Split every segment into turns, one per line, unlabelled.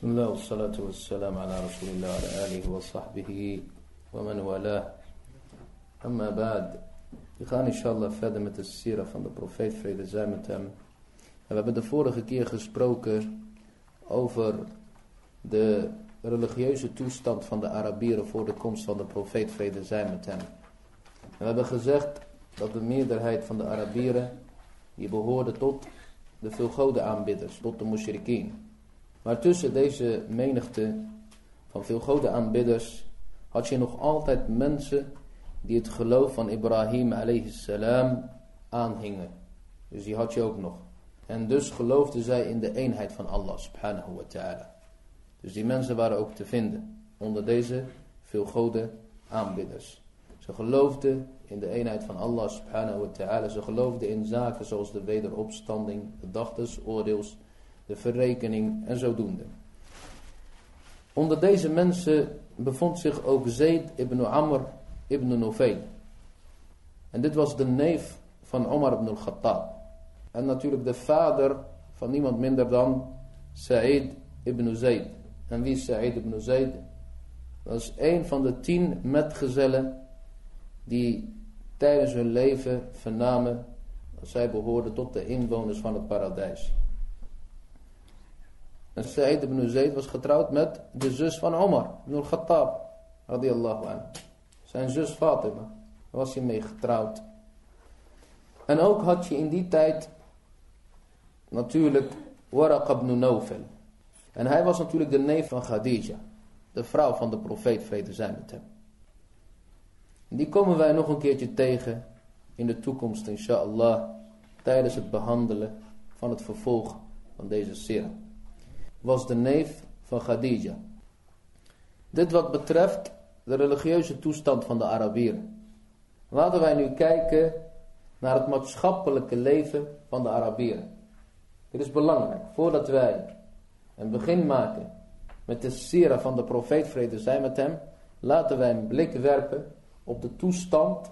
بسم الله والصلاة والسلام على رسول الله وعلى آله وصحبه ومن والاه أما بعد We gaan inshallah verder met de sira van de profeet vrede zij met hem. En we hebben de vorige keer gesproken over de religieuze toestand van de Arabieren voor de komst van de profeet vrede zij met hem. En we hebben gezegd dat de meerderheid van de Arabieren die behoorde tot de veelgoden aanbidders, tot de mushrikeen. Maar tussen deze menigte van veel aanbidders had je nog altijd mensen die het geloof van Ibrahim salam aanhingen. Dus die had je ook nog. En dus geloofden zij in de eenheid van Allah subhanahu wa ta'ala. Dus die mensen waren ook te vinden onder deze veelgoden aanbidders. Ze geloofden in de eenheid van Allah subhanahu wa ta'ala. Ze geloofden in zaken zoals de wederopstanding, de dag des oordeels, de verrekening en zodoende. Onder deze mensen bevond zich ook Zayd ibn Amr ibn Nufayl. En dit was de neef van Omar ibn al-Khattab. En natuurlijk de vader van niemand minder dan Sa'id ibn Zayd. En wie is Sa'id ibn Zayd? Dat is een van de tien metgezellen die tijdens hun leven vernamen dat zij behoorden tot de inwoners van het paradijs. En Sa'id ibn Zayd was getrouwd met de zus van Omar ibn al-Khattab. Anhu. Zijn zus Fatima. Was hij mee getrouwd. En ook had je in die tijd natuurlijk Waraq ibn Nawfal. En hij was natuurlijk de neef van Khadija. De vrouw van de profeet vrede zijn met hem. Die komen wij nog een keertje tegen in de toekomst inshallah. Tijdens het behandelen van het vervolg van deze sira. Was de neef van Khadija. Dit wat betreft de religieuze toestand van de Arabieren. Laten wij nu kijken naar het maatschappelijke leven van de Arabieren. Dit is belangrijk. Voordat wij een begin maken met de sira van de profeet vrede zij met hem. Laten wij een blik werpen op de toestand,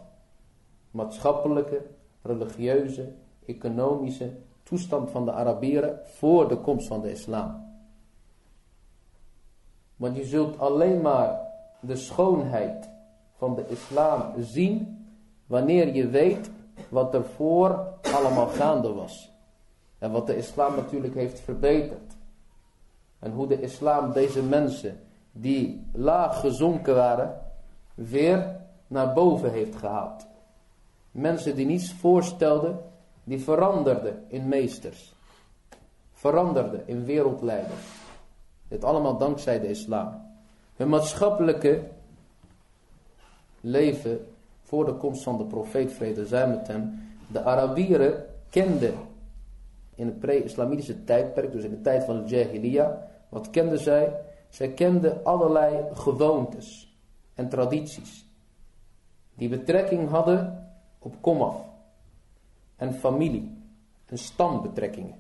maatschappelijke, religieuze, economische toestand van de Arabieren voor de komst van de islam. Want je zult alleen maar de schoonheid van de islam zien wanneer je weet wat er voor allemaal gaande was. En wat de islam natuurlijk heeft verbeterd. En hoe de islam deze mensen die laag gezonken waren, weer naar boven heeft gehaald. Mensen die niets voorstelden, die veranderden in meesters. Veranderden in wereldleiders. Dit allemaal dankzij de islam. Hun maatschappelijke leven voor de komst van de profeet vrede zij met hem. De Arabieren kenden in het pre-islamitische tijdperk, dus in de tijd van de Jahiliyyah, wat kenden zij? Zij kenden allerlei gewoontes en tradities. Die betrekking hadden op komaf en familie en stambetrekkingen.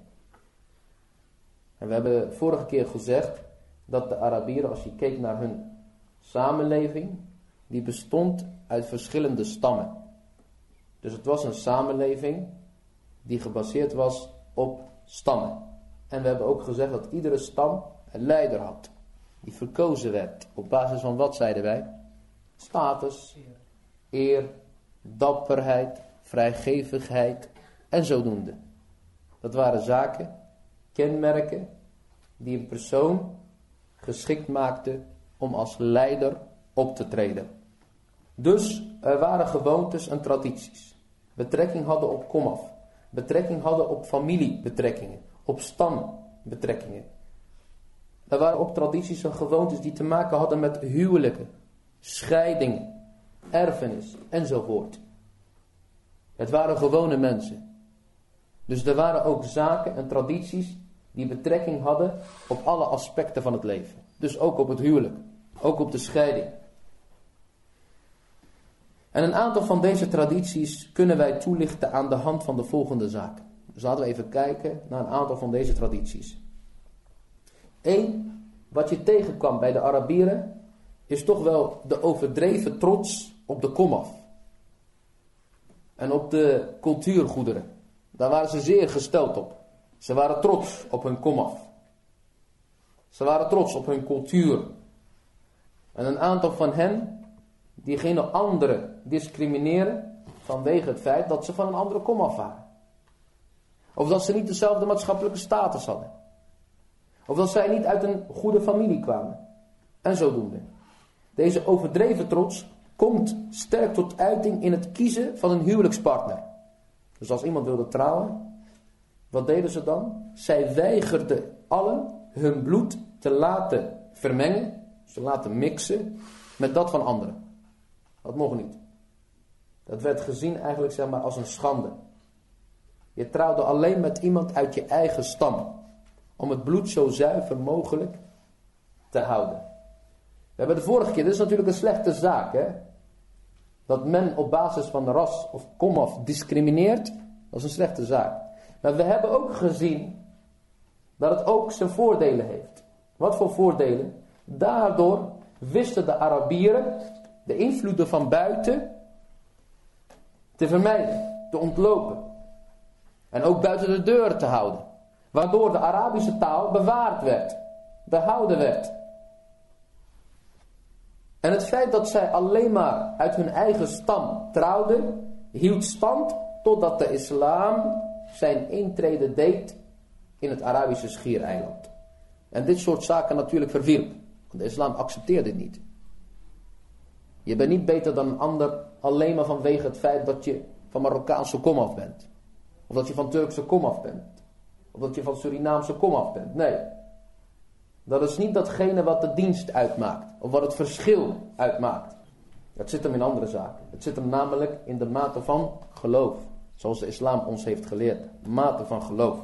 En we hebben vorige keer gezegd dat de Arabieren, als je keek naar hun samenleving, die bestond uit verschillende stammen. Dus het was een samenleving die gebaseerd was op stammen. En we hebben ook gezegd dat iedere stam een leider had. Die verkozen werd. Op basis van wat zeiden wij? Status, eer, dapperheid, vrijgevigheid en zodoende. Dat waren zaken, kenmerken die een persoon geschikt maakte om als leider op te treden. Dus er waren gewoontes en tradities. Betrekking hadden op komaf. Betrekking hadden op familiebetrekkingen. Op stambetrekkingen. Er waren ook tradities en gewoontes die te maken hadden met huwelijken, scheidingen, erfenis enzovoort. Het waren gewone mensen. Dus er waren ook zaken en tradities die betrekking hadden op alle aspecten van het leven. Dus ook op het huwelijk, ook op de scheiding. En een aantal van deze tradities kunnen wij toelichten aan de hand van de volgende zaken. Dus laten we even kijken naar een aantal van deze tradities. Eén, wat je tegenkwam bij de Arabieren, is toch wel de overdreven trots op de komaf. En op de cultuurgoederen. Daar waren ze zeer gesteld op. Ze waren trots op hun komaf. Ze waren trots op hun cultuur. En een aantal van hen, die gingen anderen discrimineren vanwege het feit dat ze van een andere kom af waren. Of dat ze niet dezelfde maatschappelijke status hadden. Of dat zij niet uit een goede familie kwamen. En zodoende. Deze overdreven trots komt sterk tot uiting in het kiezen van een huwelijkspartner. Dus als iemand wilde trouwen, wat deden ze dan? Zij weigerden allen hun bloed te laten vermengen, te laten mixen met dat van anderen. Dat mocht niet. Dat werd gezien eigenlijk zeg maar als een schande. Je trouwde alleen met iemand uit je eigen stam. Om het bloed zo zuiver mogelijk te houden. We hebben de vorige keer, dit is natuurlijk een slechte zaak hè. Dat men op basis van ras of komaf discrimineert, dat is een slechte zaak. Maar we hebben ook gezien dat het ook zijn voordelen heeft. Wat voor voordelen? Daardoor wisten de Arabieren de invloeden van buiten te vermijden, te ontlopen. En ook buiten de deuren te houden. Waardoor de Arabische taal bewaard werd, behouden werd. En het feit dat zij alleen maar uit hun eigen stam trouwden, hield stand totdat de islam zijn intrede deed in het Arabische schiereiland. En dit soort zaken natuurlijk verwierp. De islam accepteerde dit niet. Je bent niet beter dan een ander alleen maar vanwege het feit dat je van Marokkaanse komaf bent. Of dat je van Turkse komaf bent. Of dat je van Surinaamse komaf bent. Nee. Dat is niet datgene wat de dienst uitmaakt. Of wat het verschil uitmaakt. Het zit hem in andere zaken. Het zit hem namelijk in de mate van geloof. Zoals de islam ons heeft geleerd. Mate van geloof.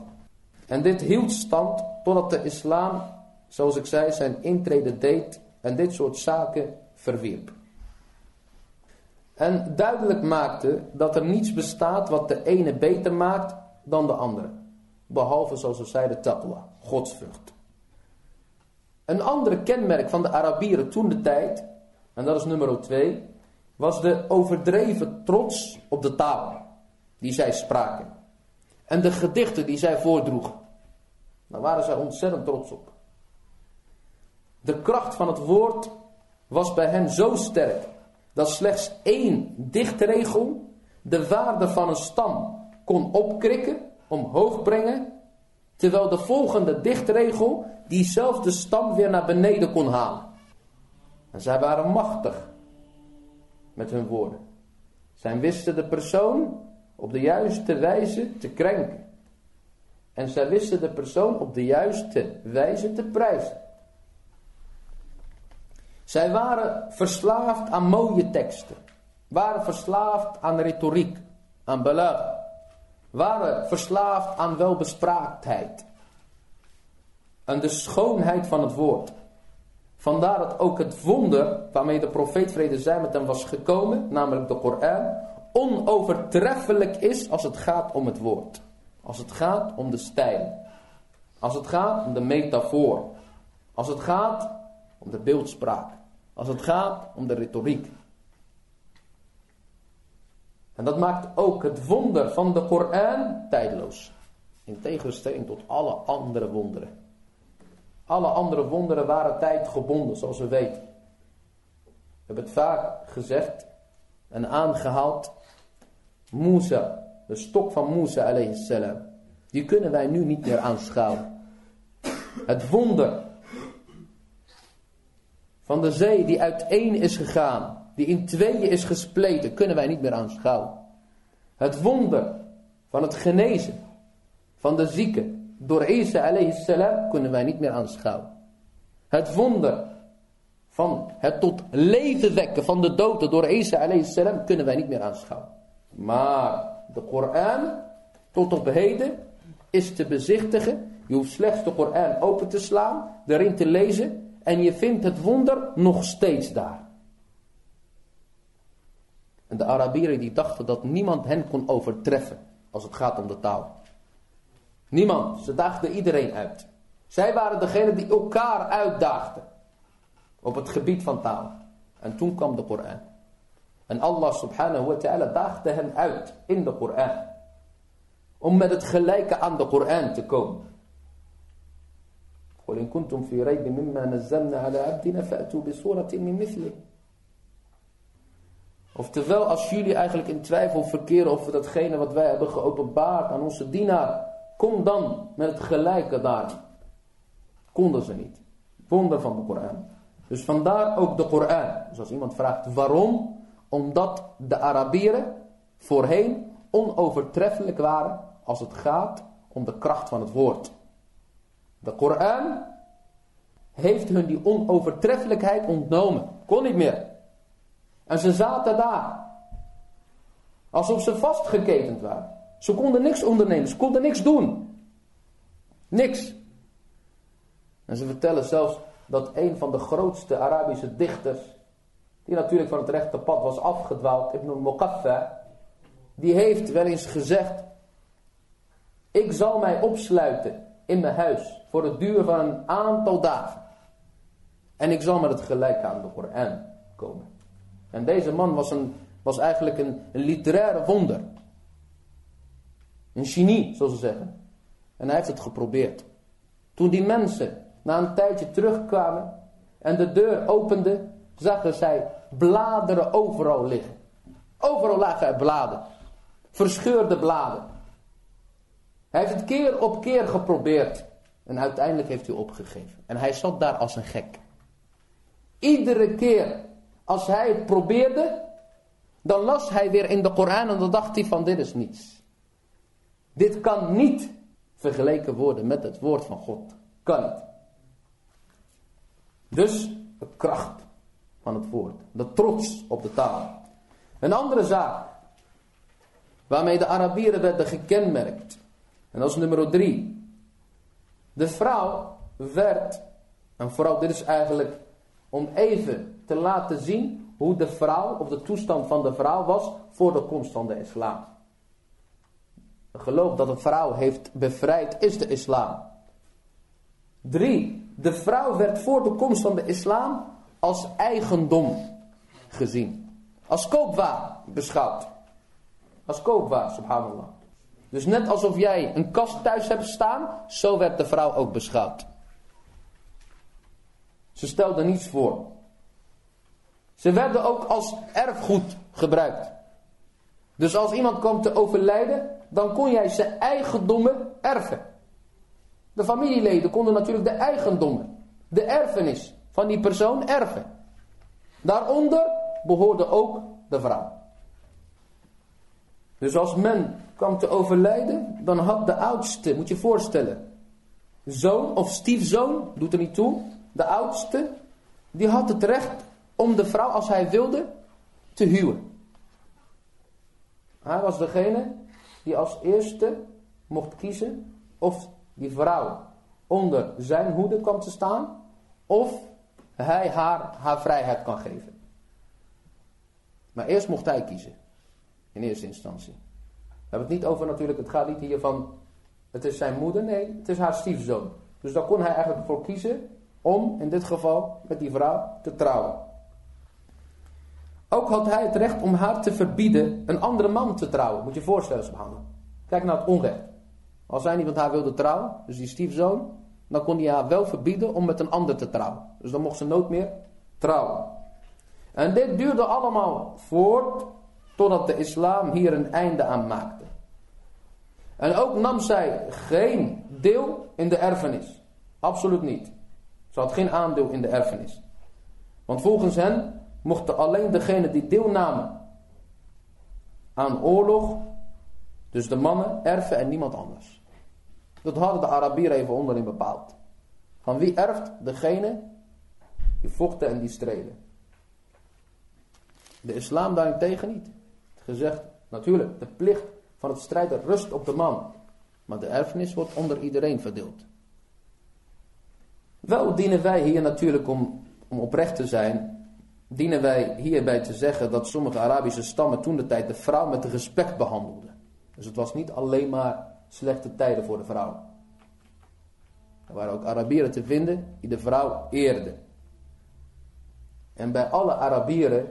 En dit hield stand totdat de islam, zoals ik zei, zijn intrede deed en dit soort zaken verwierp. En duidelijk maakte dat er niets bestaat wat de ene beter maakt dan de andere. Behalve, zoals we zeiden, taqwa, godsvrucht. Een andere kenmerk van de Arabieren toen de tijd, en dat is nummer 2, was de overdreven trots op de taal die zij spraken. En de gedichten die zij voordroegen. Daar waren zij ontzettend trots op. De kracht van het woord was bij hen zo sterk dat slechts één dichtregel de waarde van een stam kon opkrikken, omhoog brengen, terwijl de volgende dichtregel diezelfde stam weer naar beneden kon halen. En zij waren machtig met hun woorden. Zij wisten de persoon op de juiste wijze te krenken. En zij wisten de persoon op de juiste wijze te prijzen. Zij waren verslaafd aan mooie teksten. Waren verslaafd aan retoriek, aan belag. Waren verslaafd aan welbespraaktheid. En de schoonheid van het woord. Vandaar dat ook het wonder waarmee de profeet vrede zij met hem was gekomen, namelijk de Koran, onovertreffelijk is als het gaat om het woord. Als het gaat om de stijl. Als het gaat om de metafoor. Als het gaat om de beeldspraak. Als het gaat om de retoriek. En dat maakt ook het wonder van de Koran tijdloos. In tegenstelling tot alle andere wonderen. Alle andere wonderen waren tijdgebonden, zoals we weten. We hebben het vaak gezegd en aangehaald. Musa, de stok van Musa alayhi salam. Die kunnen wij nu niet meer aanschouwen. Het wonder van de zee die uiteen is gegaan, die in tweeën is gespleten, kunnen wij niet meer aanschouwen. Het wonder van het genezen van de zieken door Isa alayhi salam kunnen wij niet meer aanschouwen. Het wonder van het tot leven wekken van de doden door Isa alayhi salam kunnen wij niet meer aanschouwen. Maar de Koran tot op heden is te bezichtigen. Je hoeft slechts de Koran open te slaan, erin te lezen en je vindt het wonder nog steeds daar. En de Arabieren die dachten dat niemand hen kon overtreffen als het gaat om de taal. Niemand, ze daagden iedereen uit. Zij waren degene die elkaar uitdaagden op het gebied van taal. En toen kwam de Koran. En Allah subhanahu wa ta'ala daagde hen uit in de Koran. Om met het gelijke aan de Koran te komen. قل إن كنتم في ريب مما نزلنا على عبدنا فأتوا بصورة من مثله Oftewel, als jullie eigenlijk in twijfel verkeren over datgene wat wij hebben geopenbaard aan onze dienaar, kom dan met het gelijke daar. Konden ze niet. Wonder van de Koran. Dus vandaar ook de Koran. Dus als iemand vraagt waarom, omdat de Arabieren voorheen onovertreffelijk waren als het gaat om de kracht van het woord. De Koran heeft hun die onovertreffelijkheid ontnomen. Kon niet meer. En ze zaten daar. Alsof ze vastgeketend waren. Ze konden niks ondernemen. Ze konden niks doen. Niks. En ze vertellen zelfs dat een van de grootste Arabische dichters, die natuurlijk van het rechte pad was afgedwaald, Ibn al-Muqaffa, die heeft wel eens gezegd, ik zal mij opsluiten in mijn huis voor het duur van een aantal dagen. En ik zal met het gelijk aan de Koran komen. En deze man was, een, was eigenlijk een, een literaire wonder. Een genie, zoals ze zeggen. En hij heeft het geprobeerd. Toen die mensen na een tijdje terugkwamen en de deur openden, zagen zij bladeren overal liggen. Overal lagen er bladen. Verscheurde bladen. Hij heeft het keer op keer geprobeerd. En uiteindelijk heeft hij opgegeven. En hij zat daar als een gek. Iedere keer als hij het probeerde, dan las hij weer in de Koran en dan dacht hij van dit is niets. Dit kan niet vergeleken worden met het woord van God. Kan niet. Dus de kracht van het woord. De trots op de taal. Een andere zaak waarmee de Arabieren werden gekenmerkt. En dat is nummer drie. De vrouw werd, en vooral dit is eigenlijk om even te laten zien hoe de vrouw, of de toestand van de vrouw was voor de komst van de islam. Het geloof dat een vrouw heeft bevrijd is de islam. Drie, de vrouw werd voor de komst van de islam als eigendom gezien. Als koopwaar beschouwd. Als koopwaar, subhanallah. Dus net alsof jij een kast thuis hebt staan, zo werd de vrouw ook beschouwd. Ze stelde niets voor. Ze werden ook als erfgoed gebruikt. Dus als iemand kwam te overlijden, dan kon jij zijn eigendommen erven. De familieleden konden natuurlijk de eigendommen, de erfenis van die persoon erven. Daaronder behoorde ook de vrouw. Dus als men kwam te overlijden, dan had de oudste, moet je je voorstellen, zoon of stiefzoon, doet er niet toe, de oudste, die had het recht om de vrouw, als hij wilde, te huwen. Hij was degene die als eerste mocht kiezen of die vrouw onder zijn hoede kwam te staan, of hij haar haar vrijheid kan geven. Maar eerst mocht hij kiezen, in eerste instantie. We hebben het niet over natuurlijk, het gaat niet hier van, het is zijn moeder, nee, het is haar stiefzoon. Dus daar kon hij eigenlijk voor kiezen om in dit geval met die vrouw te trouwen. Ook had hij het recht om haar te verbieden een andere man te trouwen. Moet je je voorstellen, subhanallah. Kijk naar het onrecht. Als hij niet met haar wilde trouwen, dus die stiefzoon, dan kon hij haar wel verbieden om met een ander te trouwen. Dus dan mocht ze nooit meer trouwen. En dit duurde allemaal voort totdat de islam hier een einde aan maakte. En ook nam zij geen deel in de erfenis. Absoluut niet. Ze had geen aandeel in de erfenis. Want volgens hen mochten alleen degenen die deelnamen aan oorlog, dus de mannen, erven en niemand anders. Dat hadden de Arabieren even onderin bepaald. Van wie erft? Degene die vochten en die streden. De islam daarentegen niet. Gezegd, natuurlijk, de plicht van het strijden rust op de man. Maar de erfenis wordt onder iedereen verdeeld. Wel dienen wij hier natuurlijk om, om oprecht te zijn, dienen wij hierbij te zeggen dat sommige Arabische stammen toen de tijd de vrouw met respect behandelden. Dus het was niet alleen maar slechte tijden voor de vrouw. Er waren ook Arabieren te vinden die de vrouw eerden. En bij alle Arabieren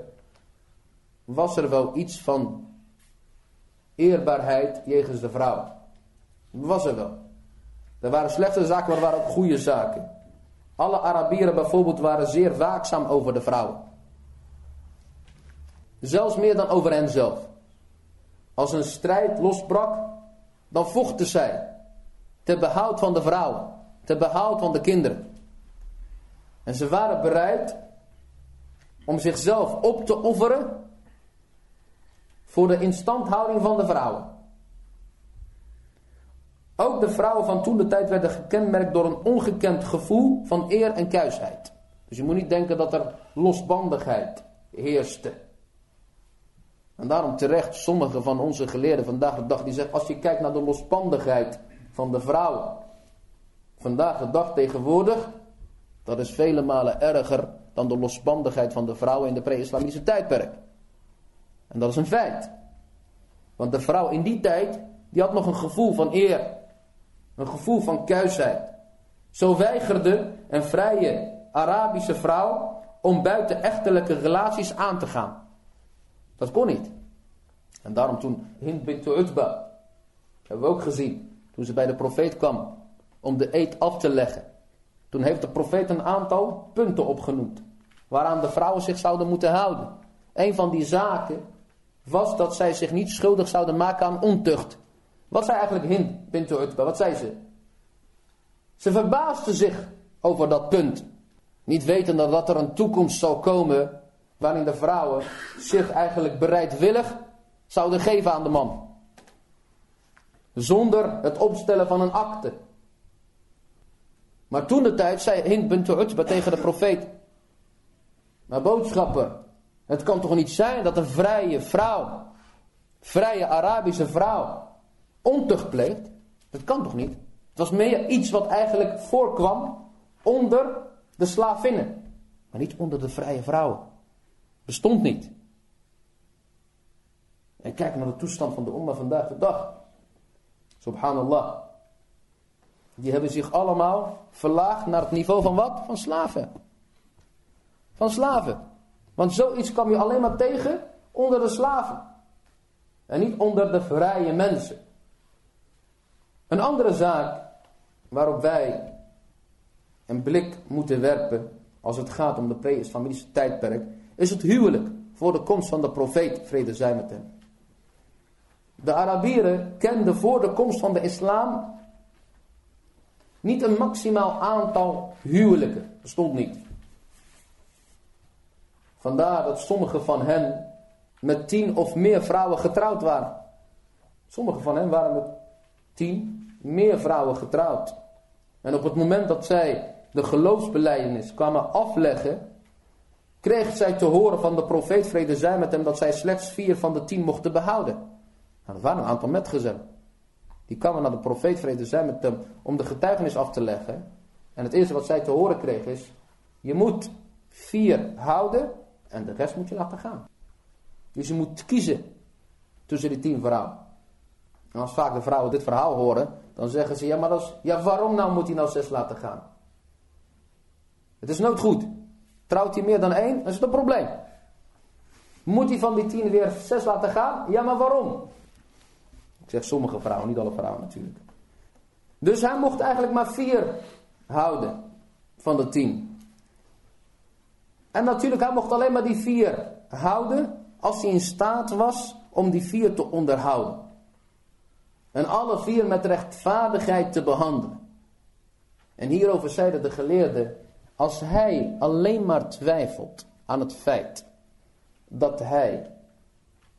was er wel iets van eerbaarheid jegens de vrouw. Was er wel. Er waren slechte zaken, maar er waren ook goede zaken. Alle Arabieren bijvoorbeeld waren zeer waakzaam over de vrouwen. Zelfs meer dan over henzelf. Als een strijd losbrak, dan vochten zij. Ter behoud van de vrouwen. Ter behoud van de kinderen. En ze waren bereid om zichzelf op te offeren voor de instandhouding van de vrouwen. Ook de vrouwen van toen de tijd werden gekenmerkt door een ongekend gevoel van eer en kuisheid. Dus je moet niet denken dat er losbandigheid heerste. En daarom terecht sommige van onze geleerden vandaag de dag die zeggen, als je kijkt naar de losbandigheid van de vrouwen. Vandaag de dag tegenwoordig, dat is vele malen erger dan de losbandigheid van de vrouwen in de pre-islamitische tijdperk. En dat is een feit. Want de vrouw in die tijd, die had nog een gevoel van eer. Een gevoel van kuisheid. Zo weigerde een vrije Arabische vrouw om buiten echtelijke relaties aan te gaan. Dat kon niet. En daarom toen Hind bint Utba, hebben we ook gezien, toen ze bij de profeet kwam om de eed af te leggen. Toen heeft de profeet een aantal punten opgenoemd. Waaraan de vrouwen zich zouden moeten houden. Een van die zaken was dat zij zich niet schuldig zouden maken aan ontucht. Wat zei eigenlijk Hind bint Utba? Wat zei ze? Ze verbaasde zich over dat punt. Niet wetende dat er een toekomst zou komen waarin de vrouwen zich eigenlijk bereidwillig zouden geven aan de man. Zonder het opstellen van een akte. Maar toen de tijd zei Hind bint Utba tegen de profeet. Maar boodschapper, het kan toch niet zijn dat een vrije vrouw, vrije Arabische vrouw, ontucht pleegt? Dat kan toch niet? Het was meer iets wat eigenlijk voorkwam onder de slavinnen, maar niet onder de vrije vrouwen. Bestond niet. En kijk naar de toestand van de umma vandaag de dag. Subhanallah. Die hebben zich allemaal verlaagd naar het niveau van wat? Van slaven. Van slaven. Want zoiets kwam je alleen maar tegen onder de slaven. En niet onder de vrije mensen. Een andere zaak waarop wij een blik moeten werpen als het gaat om de pre-islamitische tijdperk, is het huwelijk voor de komst van de profeet, vrede zij met hem. De Arabieren kenden voor de komst van de islam niet een maximaal aantal huwelijken. Dat stond niet. Vandaar dat sommige van hen met tien of meer vrouwen getrouwd waren. Sommige van hen waren met tien meer vrouwen getrouwd. En op het moment dat zij de geloofsbeleidenis kwamen afleggen, kreeg zij te horen van de profeet vrede zij met hem dat zij slechts vier van de tien mochten behouden. Nou, dat waren een aantal metgezellen. Die kwamen naar de profeet vrede zij met hem om de getuigenis af te leggen. En het eerste wat zij te horen kreeg is, je moet vier houden en de rest moet je laten gaan. Dus je moet kiezen tussen die tien vrouwen. En als vaak de vrouwen dit verhaal horen, dan zeggen ze, ja maar is, ja, waarom nou moet hij nou zes laten gaan? Het is nooit goed. Trouwt hij meer dan één, dan is het een probleem. Moet hij van die tien weer zes laten gaan? Ja, maar waarom? Ik zeg sommige vrouwen, niet alle vrouwen natuurlijk. Dus hij mocht eigenlijk maar vier houden van de tien. En natuurlijk, hij mocht alleen maar die vier houden als hij in staat was om die vier te onderhouden. En alle vier met rechtvaardigheid te behandelen. En hierover zeiden de geleerden, als hij alleen maar twijfelt aan het feit dat hij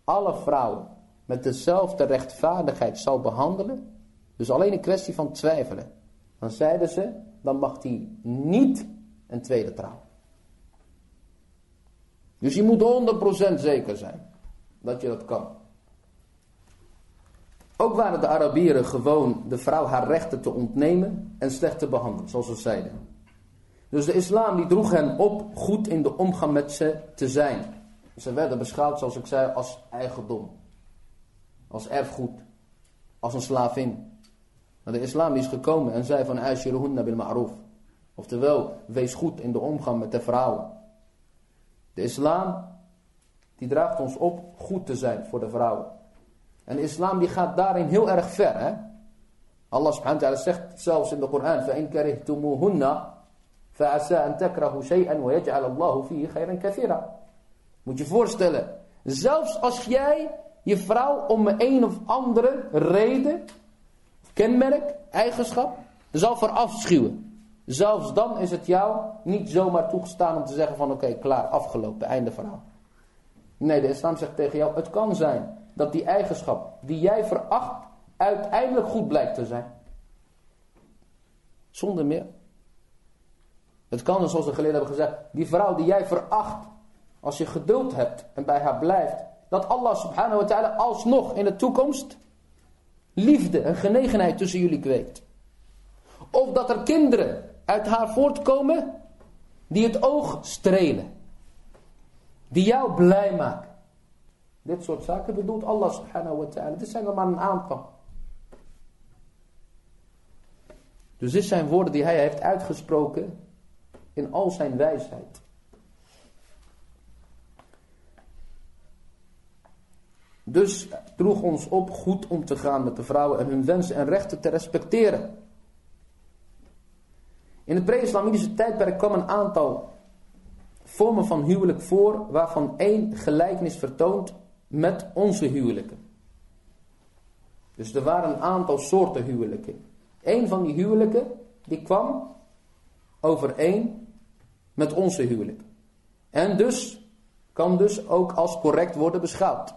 alle vrouwen met dezelfde rechtvaardigheid zal behandelen, dus alleen een kwestie van twijfelen, dan zeiden ze, dan mag hij niet een tweede trouwen. Dus je moet 100% zeker zijn dat je dat kan. Ook waren de Arabieren gewoon de vrouw haar rechten te ontnemen en slecht te behandelen, zoals ze zeiden. Dus de islam die droeg hen op goed in de omgang met ze te zijn. Ze werden beschouwd, zoals ik zei, als eigendom. Als erfgoed. Als een slavin. Maar de islam is gekomen en zei van Aishiruhunna bil ma'ruf. Oftewel, wees goed in de omgang met de vrouwen. De islam, die draagt ons op goed te zijn voor de vrouwen. En de islam die gaat daarin heel erg ver. Hè? Allah subhanahu wa ta'ala zegt zelfs in de Koran. فَإِنْ كَرِهْتُمُوهُنَّ فَعَسَىٰ أَن تَكْرَهُ شَيْئًا وَيَجْعَلَ اللَّهُ فِيهِ خَيْرًا كَثِيرًا Moet je voorstellen, zelfs als jij je vrouw om een of andere reden, kenmerk, eigenschap, zal verafschuwen. Zelfs dan is het jou niet zomaar toegestaan om te zeggen van oké, klaar, afgelopen, einde verhaal. Nee, de islam zegt tegen jou, het kan zijn dat die eigenschap die jij veracht, uiteindelijk goed blijkt te zijn. Zonder meer. het kan, dus, zoals de geleden hebben gezegd, die vrouw die jij veracht, als je geduld hebt en bij haar blijft, dat Allah subhanahu wa ta'ala alsnog in de toekomst liefde en genegenheid tussen jullie kweekt. Of dat er kinderen uit haar voortkomen die het oog strelen. Die jou blij maken. Dit soort zaken bedoelt Allah subhanahu wa ta'ala. Dit zijn er maar een aantal. Dus dit zijn woorden die hij heeft uitgesproken in al zijn wijsheid. Dus droeg ons op goed om te gaan met de vrouwen en hun wensen en rechten te respecteren. In het pre-islamitische tijdperk kwam een aantal vormen van huwelijk voor, waarvan één gelijkenis vertoont met onze huwelijken. Dus er waren een aantal soorten huwelijken. Eén van die huwelijken, die kwam overeen met onze huwelijk. En dus, kan dus ook als correct worden beschouwd.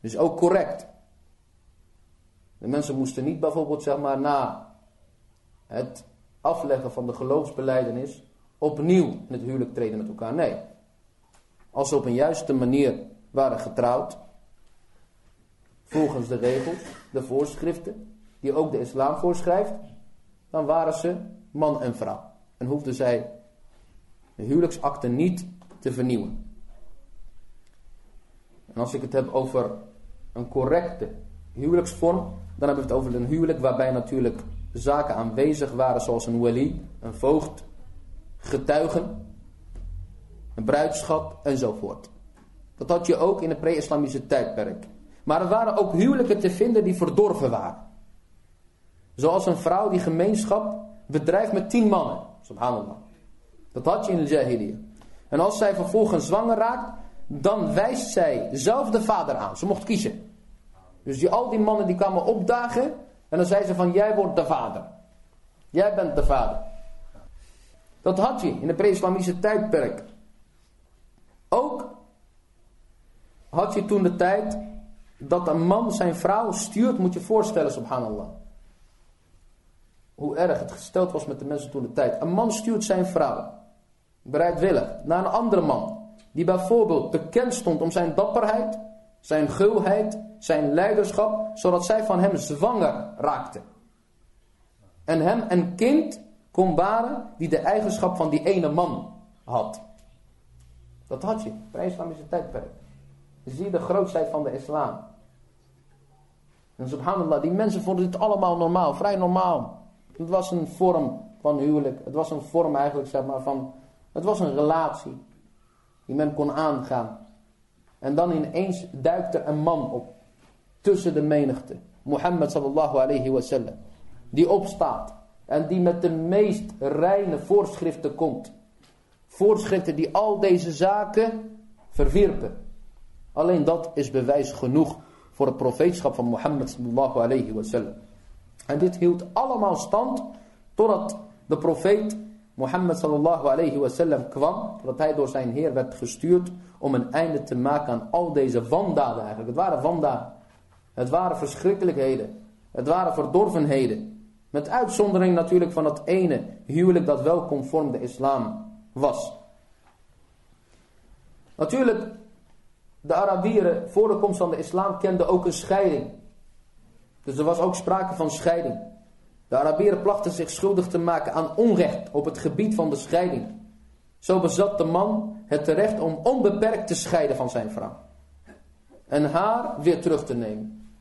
Dus ook correct. De mensen moesten niet bijvoorbeeld zeg maar na het afleggen van de geloofsbeleidenis opnieuw in het huwelijk treden met elkaar. Nee. Als ze op een juiste manier waren getrouwd, volgens de regels, de voorschriften, die ook de islam voorschrijft, dan waren ze man en vrouw. En hoefden zij de huwelijksakte niet te vernieuwen. En als ik het heb over een correcte huwelijksvorm, dan hebben we het over een huwelijk waarbij natuurlijk zaken aanwezig waren zoals een wali, een voogd, getuigen, een bruidschap enzovoort. Dat had je ook in het pre-islamische tijdperk. Maar er waren ook huwelijken te vinden die verdorven waren. Zoals een vrouw die gemeenschap bedrijft met tien mannen. Subhanallah. Dat had je in de jahiliyyah. En als zij vervolgens zwanger raakt, dan wijst zij zelf de vader aan. Ze mocht kiezen. Dus die, al die mannen die kwamen opdagen. En dan zei ze van, jij wordt de vader. Jij bent de vader. Dat had je in het pre-islamische tijdperk. Ook had je toen de tijd dat een man zijn vrouw stuurt, moet je voorstellen, subhanallah. Hoe erg het gesteld was met de mensen toen de tijd. Een man stuurt zijn vrouw, bereidwillig, naar een andere man. Die bijvoorbeeld bekend stond om zijn dapperheid, zijn gulheid, zijn leiderschap, zodat zij van hem zwanger raakte. En hem een kind kon baren die de eigenschap van die ene man had. Dat had je, bij islamische tijdperk. Zie de grootheid van de islam. En subhanallah, die mensen vonden dit allemaal normaal, vrij normaal. Het was een vorm van huwelijk. Het was een vorm eigenlijk, zeg maar, van... Het was een relatie die men kon aangaan. En dan ineens duikt er een man op. Tussen de menigte. Mohammed sallallahu alayhi wasallam. Die opstaat. En die met de meest reine voorschriften komt. Voorschriften die al deze zaken verwierpen. Alleen dat is bewijs genoeg voor het profeetschap van Mohammed sallallahu alayhi wasallam. En dit hield allemaal stand totdat de profeet Mohammed sallallahu alayhi wasallam kwam. Dat hij door zijn Heer werd gestuurd om een einde te maken aan al deze wandaden eigenlijk. Het waren wandaden. Het waren verschrikkelijkheden. Het waren verdorvenheden. Met uitzondering natuurlijk van dat ene huwelijk dat wel conform de islam was. Natuurlijk, de Arabieren voor de komst van de islam kenden ook een scheiding. Dus er was ook sprake van scheiding. De Arabieren plachten zich schuldig te maken aan onrecht op het gebied van de scheiding. Zo bezat de man het recht om onbeperkt te scheiden van zijn vrouw. En haar weer terug te nemen.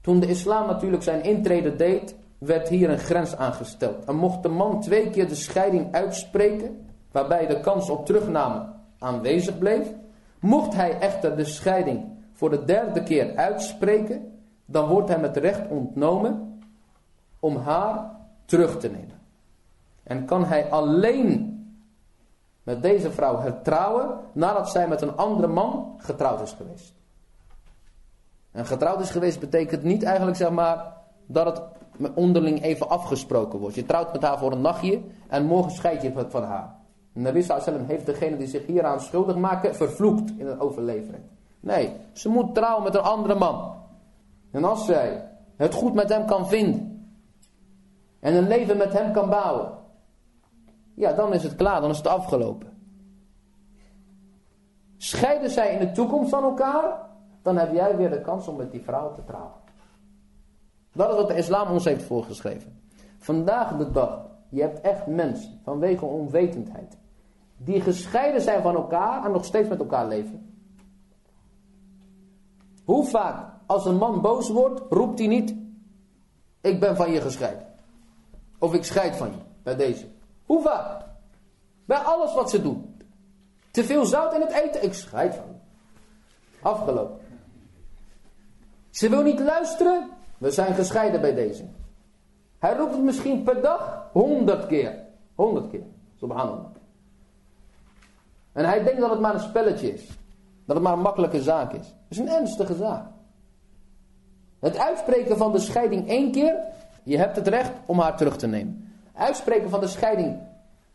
Toen de islam natuurlijk zijn intrede deed, werd hier een grens aangesteld. En mocht de man twee keer de scheiding uitspreken, waarbij de kans op terugname aanwezig bleef, mocht hij echter de scheiding voor de derde keer uitspreken, dan wordt hem het recht ontnomen om haar terug te nemen. En kan hij alleen met deze vrouw hertrouwen nadat zij met een andere man getrouwd is geweest. En getrouwd is geweest betekent niet eigenlijk zeg maar dat het onderling even afgesproken wordt. Je trouwt met haar voor een nachtje en morgen scheid je van haar. Nabi sallam heeft degene die zich hieraan schuldig maken vervloekt in een overlevering. Nee, ze moet trouwen met een andere man. En als zij het goed met hem kan vinden en een leven met hem kan bouwen, ja, dan is het klaar, dan is het afgelopen. Scheiden zij in de toekomst van elkaar, dan heb jij weer de kans om met die vrouw te trouwen. Dat is wat de islam ons heeft voorgeschreven. Vandaag de dag, je hebt echt mensen vanwege onwetendheid, die gescheiden zijn van elkaar en nog steeds met elkaar leven. Hoe vaak als een man boos wordt, roept hij niet, ik ben van je gescheiden. Of ik scheid van je, bij deze. Hoe vaak? Bij alles wat ze doen. Te veel zout in het eten, ik scheid van je. Afgelopen. Ze wil niet luisteren, we zijn gescheiden bij deze. Hij roept het misschien per dag honderd keer. Honderd keer. Subhanallah. En hij denkt dat het maar een spelletje is. Dat het maar een makkelijke zaak is. Het is een ernstige zaak. Het uitspreken van de scheiding één keer, je hebt het recht om haar terug te nemen. Uitspreken van de scheiding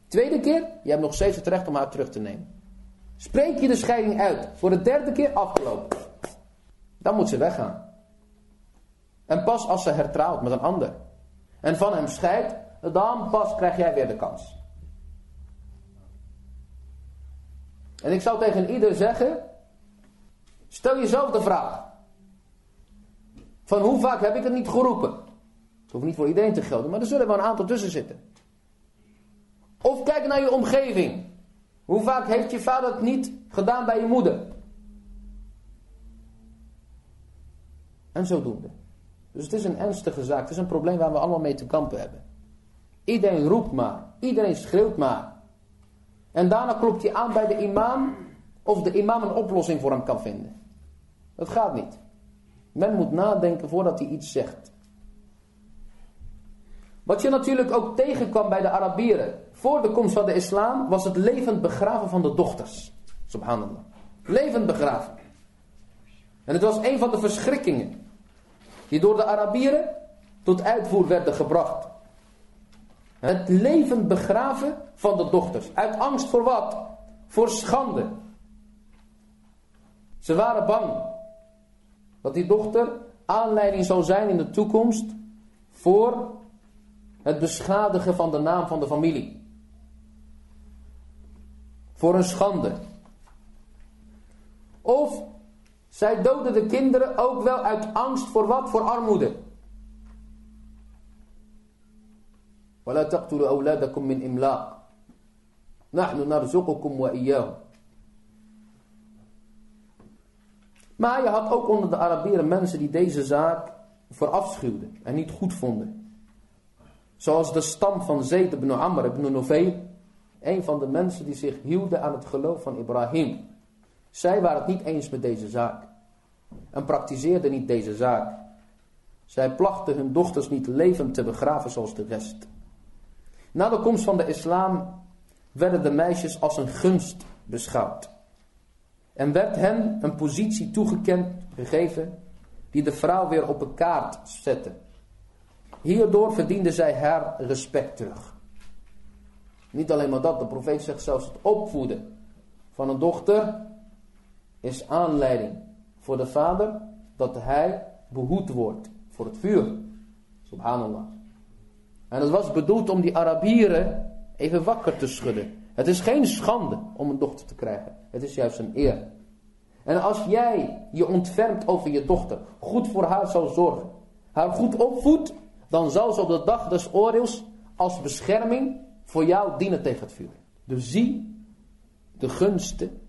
tweede keer, je hebt nog steeds het recht om haar terug te nemen. Spreek je de scheiding uit voor de derde keer, afgelopen. Dan moet ze weggaan. En pas als ze hertrouwt met een ander. En van hem scheidt, dan pas krijg jij weer de kans. En ik zou tegen ieder zeggen, stel jezelf de vraag. Van hoe vaak heb ik het niet geroepen? Het hoeft niet voor iedereen te gelden, maar er zullen wel een aantal tussen zitten. Of kijk naar je omgeving. Hoe vaak heeft je vader het niet gedaan bij je moeder? En zodoende. Dus het is een ernstige zaak. Het is een probleem waar we allemaal mee te kampen hebben. Iedereen roept maar. Iedereen schreeuwt maar. En daarna klopt hij aan bij de imam. Of de imam een oplossing voor hem kan vinden. Dat gaat niet. Men moet nadenken voordat hij iets zegt. Wat je natuurlijk ook tegenkwam bij de Arabieren. Voor de komst van de islam was het levend begraven van de dochters. Subhanallah. Levend begraven. En het was een van de verschrikkingen. Die door de Arabieren tot uitvoer werden gebracht. Het levend begraven van de dochters. Uit angst voor wat? Voor schande. Ze waren bang dat die dochter aanleiding zou zijn in de toekomst voor het beschadigen van de naam van de familie. Voor een schande. Of zij doden de kinderen ook wel uit angst voor wat? Voor armoede. ولا تقتلوا أولادكم من إملاق نحن نرزقكم وإياهم Maar je had ook onder de Arabieren mensen die deze zaak verafschuwden en niet goed vonden. Zoals de stam van Zayd ibn Amr ibn Nufayl, een van de mensen die zich hielden aan het geloof van Ibrahim. Zij waren het niet eens met deze zaak en praktiseerden niet deze zaak. Zij plachten hun dochters niet levend te begraven zoals de rest. Na de komst van de islam werden de meisjes als een gunst beschouwd. En werd hen een positie toegekend, gegeven, die de vrouw weer op een kaart zette. Hierdoor verdiende zij haar respect terug. Niet alleen maar dat, de profeet zegt zelfs het opvoeden van een dochter is aanleiding voor de vader dat hij behoed wordt voor het vuur. Subhanallah. En het was bedoeld om die Arabieren even wakker te schudden. Het is geen schande om een dochter te krijgen. Het is juist een eer. En als jij je ontfermt over je dochter, goed voor haar zal zorgen, haar goed opvoedt, dan zal ze op de dag des oordeels als bescherming voor jou dienen tegen het vuur. Dus zie de gunsten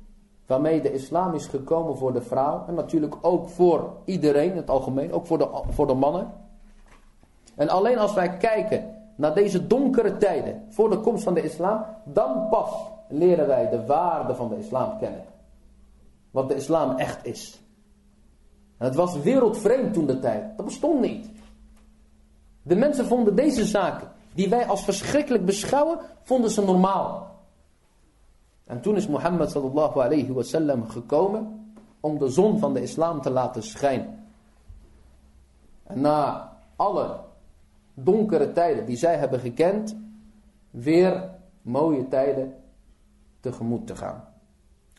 waarmee de islam is gekomen voor de vrouw. En natuurlijk ook voor iedereen in het algemeen, ook voor de, voor de mannen. En alleen als wij kijken naar deze donkere tijden voor de komst van de islam, dan pas leren wij de waarde van de islam kennen. Wat de islam echt is. Het was wereldvreemd toen de tijd. Dat bestond niet. De mensen vonden deze zaken die wij als verschrikkelijk beschouwen, vonden ze normaal. En toen is Mohammed sallallahu alayhi wasallam gekomen om de zon van de islam te laten schijnen. En na alle donkere tijden die zij hebben gekend, weer mooie tijden tegemoet te gaan.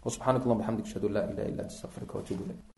anta astaghfiruka wa atubu ilayk